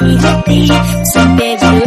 que repeat. So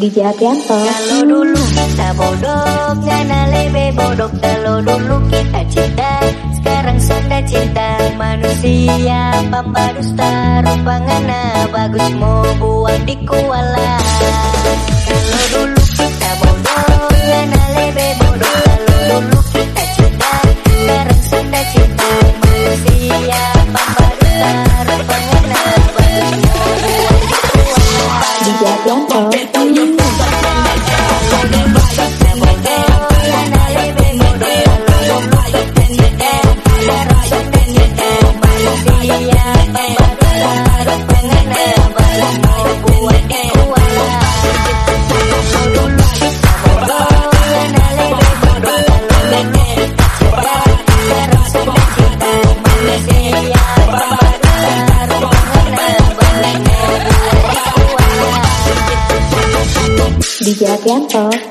DJ Apianto Kalau dulu kita bodoh Jangan lebih bodoh. Kalau dulu kita cinta Sekarang sudah cinta. Manusia Papa dusta Rupangana bagus. Mau buang di kuala. Kalau dulu 点头。